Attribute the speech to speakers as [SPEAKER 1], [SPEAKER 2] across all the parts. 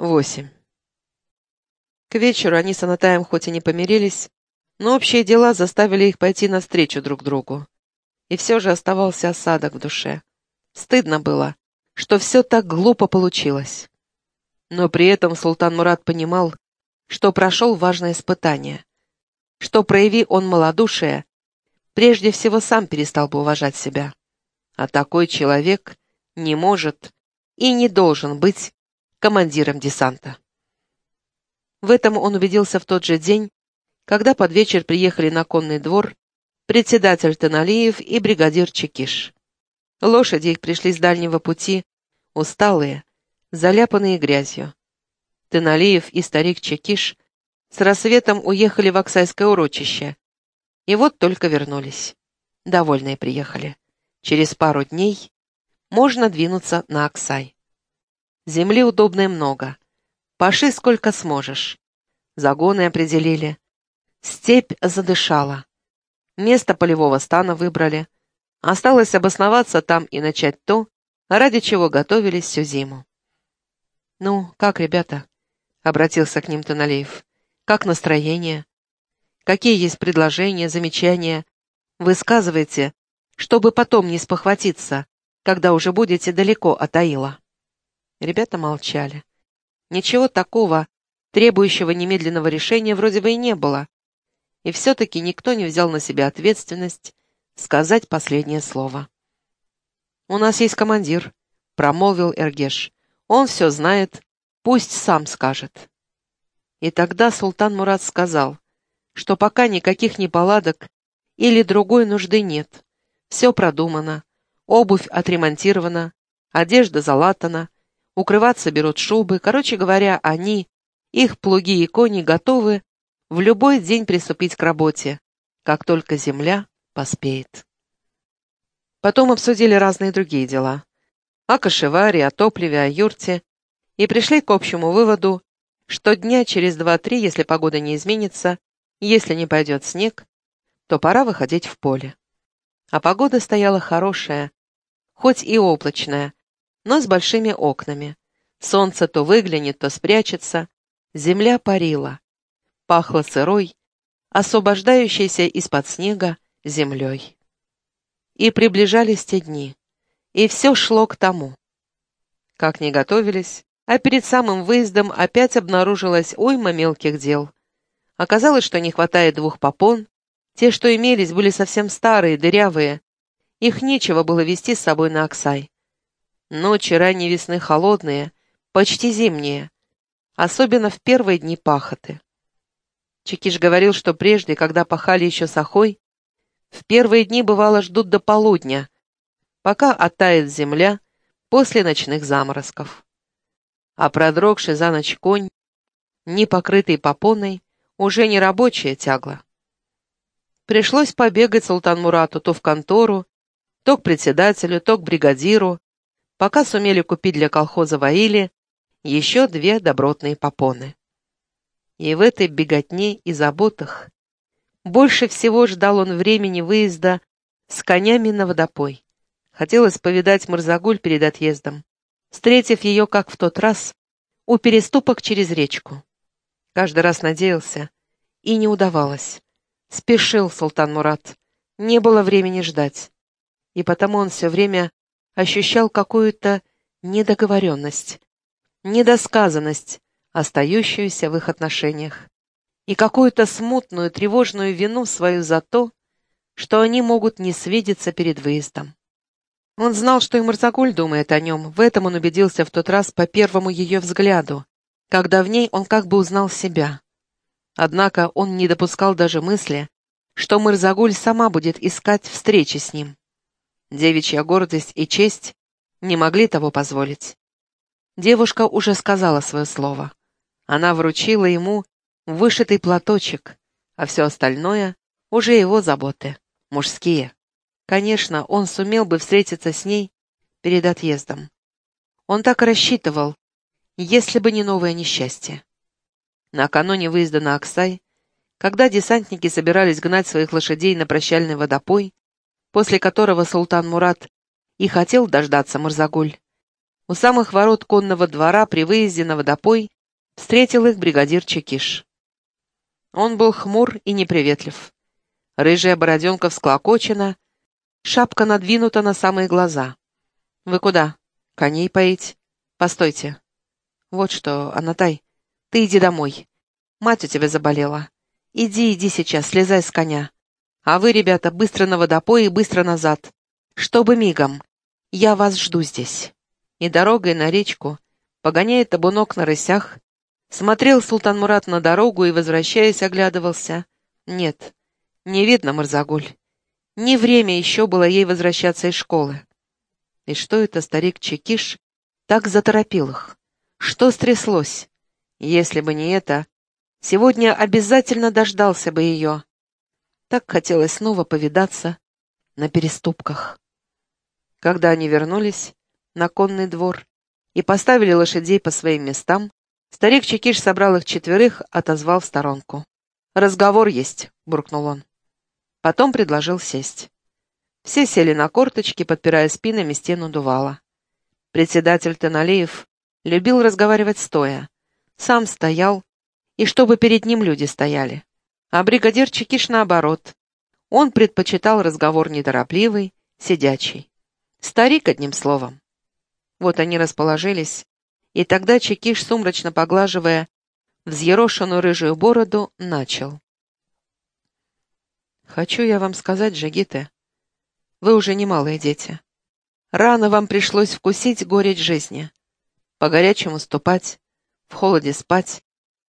[SPEAKER 1] 8. К вечеру они с Анатаем хоть и не помирились, но общие дела заставили их пойти навстречу друг другу. И все же оставался осадок в душе. Стыдно было, что все так глупо получилось. Но при этом султан Мурат понимал, что прошел важное испытание, что, прояви он малодушие, прежде всего сам перестал бы уважать себя. А такой человек не может и не должен быть командиром десанта. В этом он убедился в тот же день, когда под вечер приехали на конный двор председатель Таналиев и бригадир Чекиш. Лошади их пришли с дальнего пути, усталые, заляпанные грязью. Таналиев и старик Чекиш с рассветом уехали в Оксайское урочище, и вот только вернулись. Довольные приехали. Через пару дней можно двинуться на Оксай. Земли удобной много. Паши сколько сможешь. Загоны определили. Степь задышала. Место полевого стана выбрали. Осталось обосноваться там и начать то, ради чего готовились всю зиму. «Ну, как, ребята?» — обратился к ним Таналеев. «Как настроение? Какие есть предложения, замечания? Высказывайте, чтобы потом не спохватиться, когда уже будете далеко от Аила». Ребята молчали. Ничего такого, требующего немедленного решения, вроде бы и не было. И все-таки никто не взял на себя ответственность сказать последнее слово. «У нас есть командир», — промолвил Эргеш. «Он все знает, пусть сам скажет». И тогда султан Мурат сказал, что пока никаких неполадок или другой нужды нет. Все продумано, обувь отремонтирована, одежда залатана, укрываться берут шубы. Короче говоря, они, их плуги и кони готовы в любой день приступить к работе, как только земля поспеет. Потом обсудили разные другие дела. О кошеваре, о топливе, о юрте, и пришли к общему выводу, что дня через два-три, если погода не изменится, если не пойдет снег, то пора выходить в поле. А погода стояла хорошая, хоть и облачная, но с большими окнами. Солнце то выглянет, то спрячется. Земля парила. Пахло сырой, освобождающейся из-под снега землей. И приближались те дни, и все шло к тому. Как не готовились, а перед самым выездом опять обнаружилась уйма мелких дел. Оказалось, что не хватает двух попон, те, что имелись, были совсем старые, дырявые. Их нечего было вести с собой на Оксай. Ночи ранней весны холодные, почти зимние, особенно в первые дни пахоты. Чекиш говорил, что прежде, когда пахали еще с охой, в первые дни бывало ждут до полудня, пока оттает земля после ночных заморозков. А продрогший за ночь конь, не покрытый попоной, уже не рабочая тягла. Пришлось побегать Султан Мурату то в контору, то к председателю, то к бригадиру, пока сумели купить для колхоза Ваили еще две добротные попоны. И в этой беготне и заботах больше всего ждал он времени выезда с конями на водопой. Хотелось повидать Марзагуль перед отъездом, встретив ее, как в тот раз, у переступок через речку. Каждый раз надеялся, и не удавалось. Спешил Султан Мурат, не было времени ждать. И потому он все время ощущал какую-то недоговоренность, недосказанность, остающуюся в их отношениях, и какую-то смутную, тревожную вину свою за то, что они могут не свидеться перед выездом. Он знал, что и Марзагуль думает о нем, в этом он убедился в тот раз по первому ее взгляду, когда в ней он как бы узнал себя. Однако он не допускал даже мысли, что Мырзагуль сама будет искать встречи с ним. Девичья гордость и честь не могли того позволить. Девушка уже сказала свое слово. Она вручила ему вышитый платочек, а все остальное — уже его заботы, мужские. Конечно, он сумел бы встретиться с ней перед отъездом. Он так рассчитывал, если бы не новое несчастье. Накануне выезда на Оксай, когда десантники собирались гнать своих лошадей на прощальный водопой, после которого султан Мурат и хотел дождаться Мурзагуль. У самых ворот конного двора при выезде на водопой встретил их бригадир Чекиш. Он был хмур и неприветлив. Рыжая бороденка всклокочена, шапка надвинута на самые глаза. «Вы куда? Коней поить? Постойте. Вот что, Анатай, ты иди домой. Мать у тебя заболела. Иди, иди сейчас, слезай с коня. А вы, ребята, быстро на водопой и быстро назад. Чтобы мигом. Я вас жду здесь». И дорогой на речку, погоняя табунок на рысях, смотрел Султан Мурат на дорогу и, возвращаясь, оглядывался. Нет, не видно Марзагуль. Не время еще было ей возвращаться из школы. И что это старик Чекиш так заторопил их? Что стряслось? Если бы не это, сегодня обязательно дождался бы ее. Так хотелось снова повидаться на переступках. Когда они вернулись на конный двор и поставили лошадей по своим местам, старик Чекиш собрал их четверых, отозвал в сторонку. «Разговор есть», — буркнул он. Потом предложил сесть. Все сели на корточки, подпирая спинами стену дувала. Председатель Таналеев любил разговаривать стоя. Сам стоял, и чтобы перед ним люди стояли. А бригадир Чекиш наоборот. Он предпочитал разговор неторопливый, сидячий. Старик, одним словом. Вот они расположились, и тогда Чекиш, сумрачно поглаживая взъерошенную рыжую бороду, начал. «Хочу я вам сказать, Жигиты, вы уже немалые дети. Рано вам пришлось вкусить горечь жизни. По горячему ступать, в холоде спать.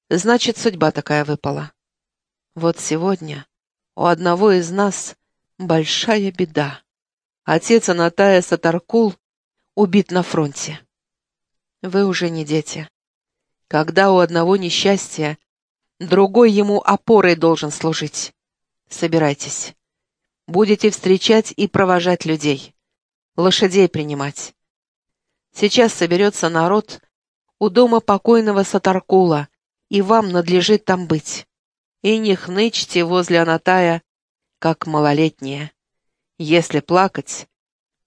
[SPEAKER 1] Значит, судьба такая выпала. Вот сегодня у одного из нас большая беда. Отец Анатая Сатаркул убит на фронте. Вы уже не дети. Когда у одного несчастья, другой ему опорой должен служить. Собирайтесь. Будете встречать и провожать людей. Лошадей принимать. Сейчас соберется народ у дома покойного Сатаркула, и вам надлежит там быть. И не хнычьте возле Анатая, как малолетние. Если плакать,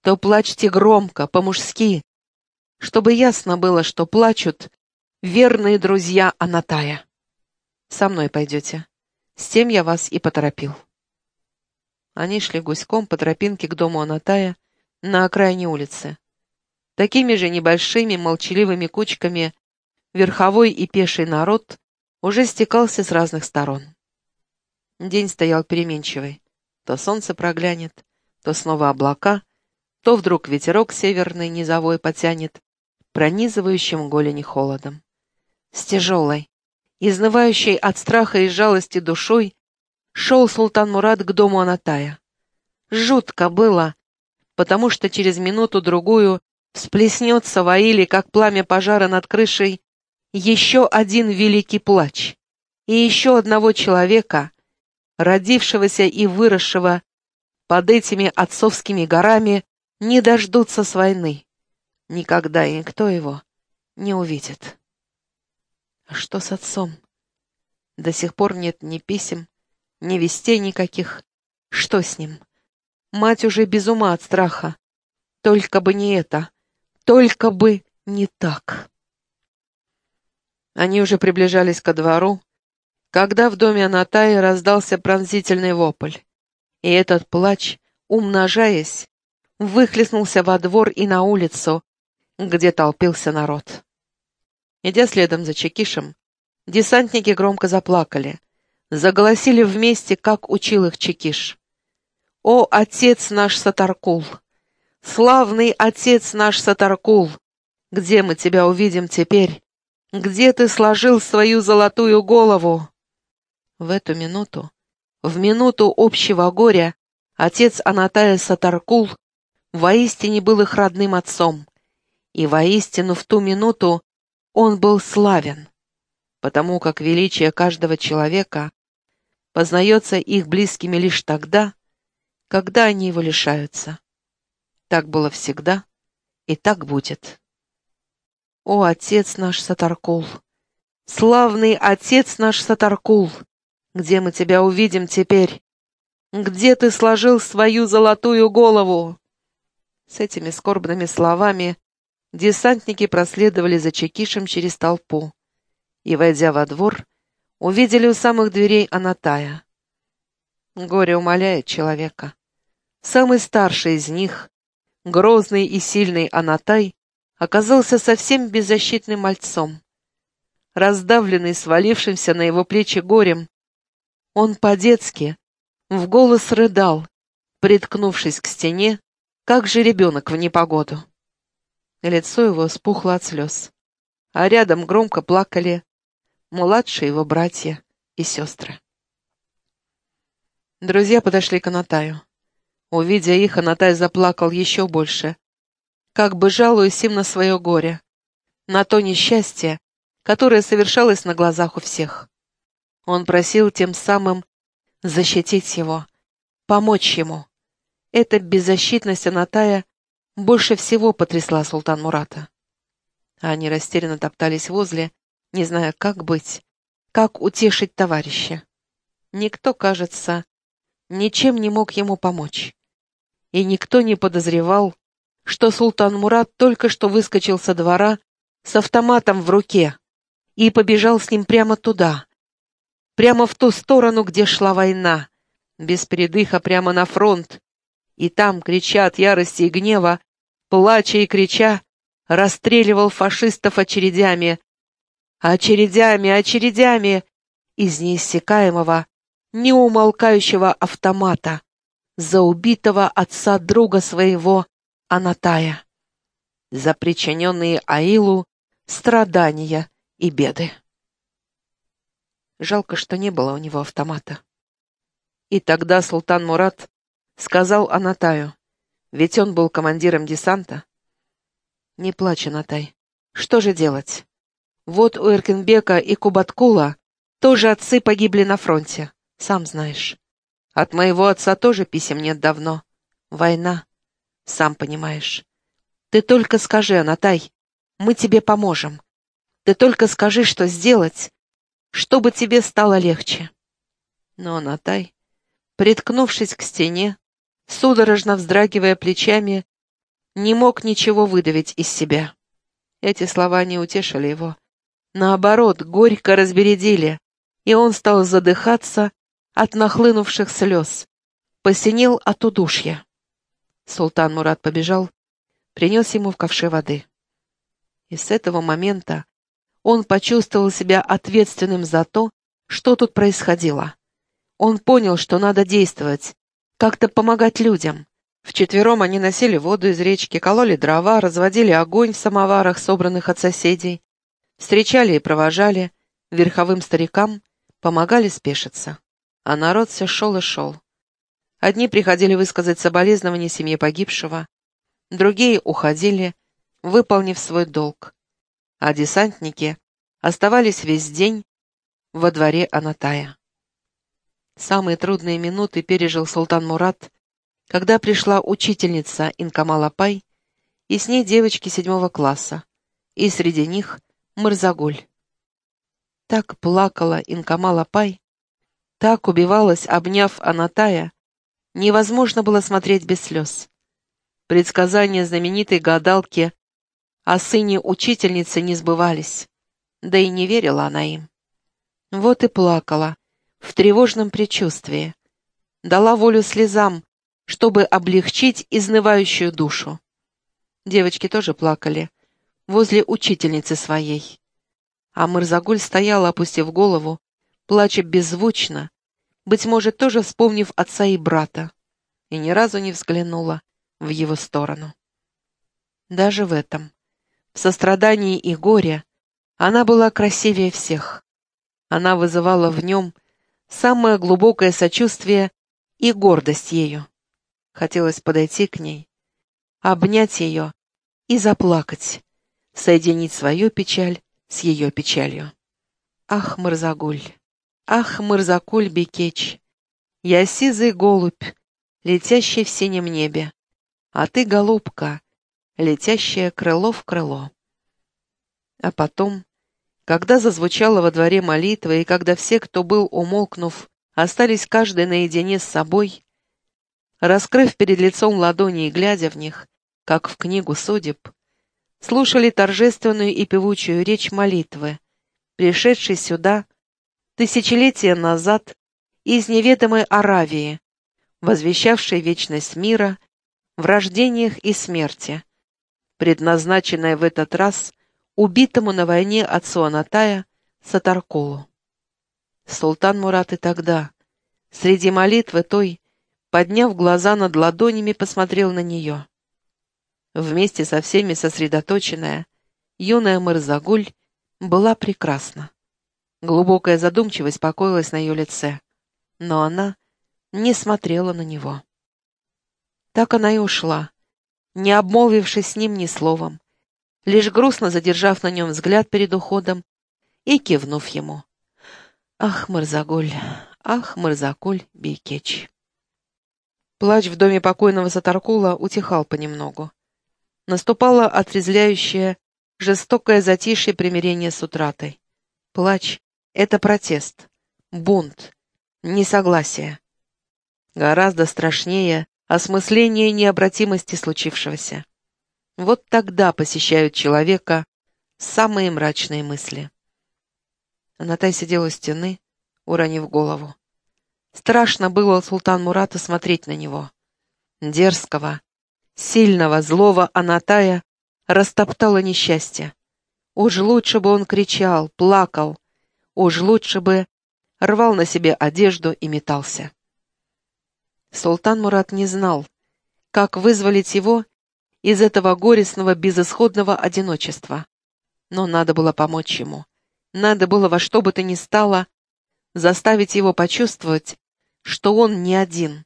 [SPEAKER 1] то плачьте громко, по-мужски, чтобы ясно было, что плачут верные друзья Анатая. Со мной пойдете. С тем я вас и поторопил. Они шли гуськом по тропинке к дому Анатая на окраине улицы. Такими же небольшими молчаливыми кучками верховой и пеший народ уже стекался с разных сторон. День стоял переменчивый. То солнце проглянет, то снова облака, то вдруг ветерок северный низовой потянет, пронизывающим голени холодом. С тяжелой, изнывающей от страха и жалости душой, шел султан Мурат к дому Анатая. Жутко было, потому что через минуту-другую всплеснется в Аиле, как пламя пожара над крышей, еще один великий плач, и еще одного человека, родившегося и выросшего под этими отцовскими горами, не дождутся с войны. Никогда никто его не увидит. А что с отцом? До сих пор нет ни писем, ни вестей никаких. Что с ним? Мать уже без ума от страха. Только бы не это. Только бы не так. Они уже приближались ко двору, когда в доме Анатаи раздался пронзительный вопль. И этот плач, умножаясь, выхлестнулся во двор и на улицу, где толпился народ. Идя следом за Чекишем, десантники громко заплакали, заголосили вместе, как учил их Чекиш. «О, отец наш Сатаркул! Славный отец наш Сатаркул! Где мы тебя увидим теперь? Где ты сложил свою золотую голову?» В эту минуту, в минуту общего горя, отец Анатая Сатаркул воистине был их родным отцом, и воистину в ту минуту он был славен, потому как величие каждого человека познается их близкими лишь тогда, когда они его лишаются. Так было всегда, и так будет. О, отец наш Сатаркул! Славный отец наш Сатаркул! Где мы тебя увидим теперь? Где ты сложил свою золотую голову? С этими скорбными словами десантники проследовали за Чекишем через толпу и, войдя во двор, увидели у самых дверей Анатая. Горе умоляет человека. Самый старший из них, грозный и сильный Анатай, оказался совсем беззащитным мальцом. Раздавленный свалившимся на его плечи горем, он по-детски в голос рыдал, приткнувшись к стене, как же ребенок в непогоду. Лицо его спухло от слез, а рядом громко плакали младшие его братья и сестры. Друзья подошли к Анатаю. Увидя их, Анатай заплакал еще больше, как бы жалуясь им на свое горе, на то несчастье, которое совершалось на глазах у всех. Он просил тем самым защитить его, помочь ему. Эта беззащитность Анатая больше всего потрясла султан Мурата. Они растерянно топтались возле, не зная, как быть, как утешить товарища. Никто, кажется, ничем не мог ему помочь. И никто не подозревал, что султан Мурат только что выскочил со двора с автоматом в руке и побежал с ним прямо туда, прямо в ту сторону, где шла война, без передыха прямо на фронт, и там, крича от ярости и гнева, плача и крича, расстреливал фашистов очередями, очередями, очередями из неиссякаемого, неумолкающего автомата за убитого отца друга своего Анатая, за причиненные Аилу страдания и беды. Жалко, что не было у него автомата. И тогда султан Мурат сказал Анатаю, ведь он был командиром десанта. «Не плачь, Анатай. Что же делать? Вот у Эркенбека и Кубаткула тоже отцы погибли на фронте, сам знаешь. От моего отца тоже писем нет давно. Война, сам понимаешь. Ты только скажи, Анатай, мы тебе поможем. Ты только скажи, что сделать, чтобы тебе стало легче. Но Анатай, приткнувшись к стене, судорожно вздрагивая плечами, не мог ничего выдавить из себя. Эти слова не утешили его. Наоборот, горько разбередили, и он стал задыхаться от нахлынувших слез, посинел от удушья. Султан Мурат побежал, принес ему в ковше воды. И с этого момента он почувствовал себя ответственным за то, что тут происходило. Он понял, что надо действовать, как-то помогать людям. Вчетвером они носили воду из речки, кололи дрова, разводили огонь в самоварах, собранных от соседей, встречали и провожали, верховым старикам помогали спешиться. А народ все шел и шел. Одни приходили высказать соболезнования семье погибшего, другие уходили, выполнив свой долг, а десантники оставались весь день во дворе Анатая. Самые трудные минуты пережил султан Мурат, когда пришла учительница Инкамала Пай, и с ней девочки седьмого класса, и среди них Мырзагуль. Так плакала Инкамала Пай, так убивалась, обняв Анатая, невозможно было смотреть без слез. Предсказания знаменитой гадалки о сыне учительницы не сбывались, да и не верила она им. Вот и плакала, в тревожном предчувствии. Дала волю слезам, чтобы облегчить изнывающую душу. Девочки тоже плакали, возле учительницы своей. А Мырзагуль стояла, опустив голову, плача беззвучно, быть может, тоже вспомнив отца и брата, и ни разу не взглянула в его сторону. Даже в этом, в сострадании и горе, она была красивее всех. Она вызывала в нем самое глубокое сочувствие и гордость ею. Хотелось подойти к ней, обнять ее и заплакать, соединить свою печаль с ее печалью. Ах, Мырзагуль, ах, Мырзакуль Бекеч, я сизый голубь, летящий в синем небе, а ты, голубка, летящая крыло в крыло. А потом, когда зазвучала во дворе молитва, и когда все, кто был умолкнув, остались каждый наедине с собой, раскрыв перед лицом ладони и глядя в них, как в книгу судеб, слушали торжественную и певучую речь молитвы, пришедшей сюда тысячелетия назад из неведомой Аравии, возвещавшей вечность мира в рождениях и смерти, предназначенная в этот раз убитому на войне отцу Анатая Сатаркулу. Султан Мурат и тогда, среди молитвы той, подняв глаза над ладонями, посмотрел на нее. Вместе со всеми сосредоточенная, юная Мырзагуль была прекрасна. Глубокая задумчивость покоилась на ее лице, но она не смотрела на него. Так она и ушла, не обмолвившись с ним ни словом, лишь грустно задержав на нем взгляд перед уходом и кивнув ему. «Ах, Мырзагуль, ах, Мырзакуль Бейкеч!» Плач в доме покойного Сатаркула утихал понемногу наступало отрезвляющее, жестокое затишье примирения с утратой. Плач — это протест, бунт, несогласие. Гораздо страшнее осмысление необратимости случившегося. Вот тогда посещают человека самые мрачные мысли. Анатай сидел у стены, уронив голову. Страшно было султан Мурата смотреть на него. Дерзкого, сильного, злого Анатая растоптало несчастье. Уж лучше бы он кричал, плакал, уж лучше бы рвал на себе одежду и метался. Султан Мурат не знал, как вызволить его из этого горестного, безысходного одиночества. Но надо было помочь ему. Надо было во что бы то ни стало заставить его почувствовать, что он не один,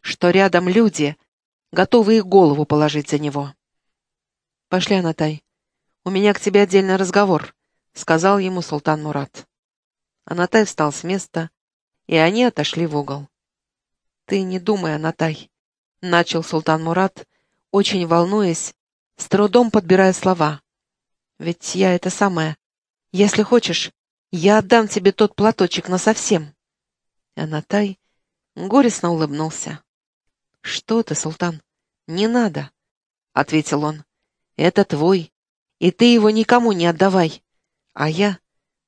[SPEAKER 1] что рядом люди, готовы их голову положить за него. «Пошли, Анатай. У меня к тебе отдельный разговор», — сказал ему султан Мурат. Анатай встал с места, и они отошли в угол. «Ты не думай, Анатай», — начал султан Мурат, очень волнуясь, с трудом подбирая слова. «Ведь я это самое. Если хочешь, я отдам тебе тот платочек насовсем». Анатай горестно улыбнулся. «Что ты, султан? Не надо», — ответил он. «Это твой, и ты его никому не отдавай. А я...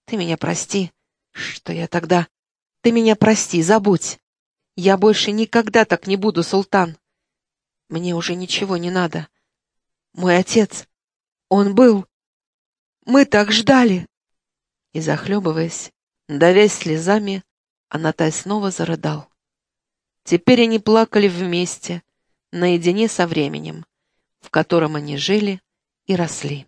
[SPEAKER 1] Ты меня прости, что я тогда... Ты меня прости, забудь. Я больше никогда так не буду, султан. Мне уже ничего не надо. Мой отец, он был... Мы так ждали!» И, захлебываясь, давясь слезами, Анатай снова зарыдал. Теперь они плакали вместе, наедине со временем, в котором они жили и росли.